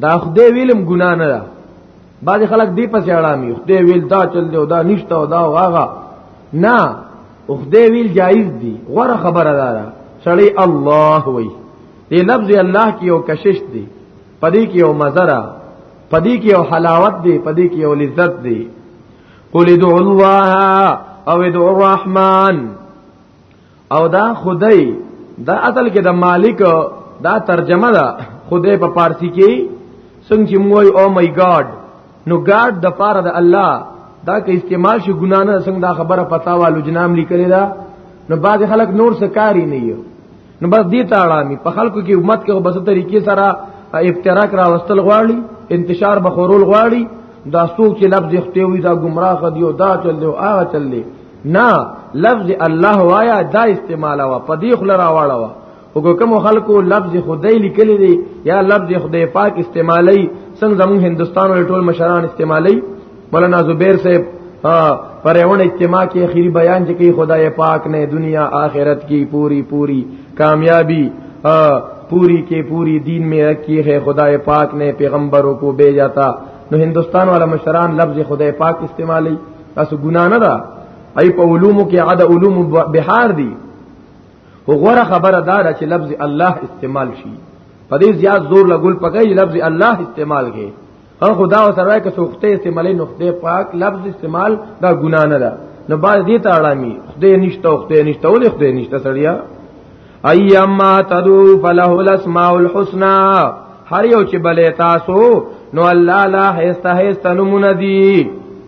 دا خدای ویلم ګنا نه ده بعض خلک دی پس اړامي خدای ویل دا چل دی او دا نشته او دا واغه نه خدای ویل جایز دی غره خبره ده سړی الله وی دی لفظ الله کې یو کشش دی پدې کې یو مزره پدې کې یو حلاوت دی پدې کې یو لذت دی قل ادعوا الله او ادعوا الرحمن او دا خدای دا اصل کې د مالک دا ترجمه ده خدای په پارسی کې څنګه چې موي او مای ګاډ نو ګاډ د پاره د الله دا که استعمال شي ګنا نه څنګه دا خبره پتا والو جنام لیکلی دا نو بعض خلک نور څه کاری نه یو نو بس دې تاړامي په خلکو کې امت کې بس طریقې سره افتراق را وستل غواړي انتشار بخورول غواړي دا څوک چې لفظ اختیوي دا گمراه دی او دا چل دی او هغه چل دی نه لفظ الله وایا دا استعمال وا په دې خل راواړه وا وګکم خلکو لفظ خدای لیکل دي یا لفظ خدای پاک استعمالي څنګه زمون هندستان ول ټول مشران استعمالي مولانا زبیر صاحب پرېون اجتماع کې اخیری بیان چې کې خدای پاک نے دنیا آخرت کی پوری پوری کامیابی پوری کې پوری دین میں رکھی ہے خدای پاک نے پیغمبروں کو بھیجا تھا نو ہندوستان والا مشران لفظ خدای پاک استعمالی تاسو ګنا نه ده ای په علومو کې عاد علوم بهار دي وګوره خبره دا چې لفظ الله استعمال شي په دې زیات زور لګول پکې لفظ الله استعمال کې او خدا او سره کې سوخته استعمالي نقطه پاک لفظ استعمال دا ګنا نه ده نو باز دې ته اړامي خدای نشته خدای نشته ولې خدای نشته سړیا ايما تدو فله الاسماء الحسنى هر یو چې بلې تاسو نو الله لا هسته هسته نمونه دي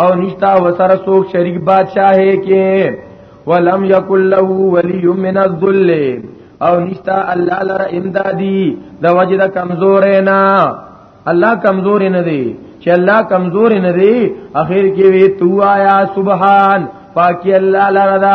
او نشتا وسره سوک شریک بادشاہ ہے کې ولم یکل له ولی من الذل او نشتا الله لره امدادی د وجد کمزور نه الله کمزور نه دی چې الله کمزور نه دی اخر کې وی تو آیا سبحان پاکی الله لره دا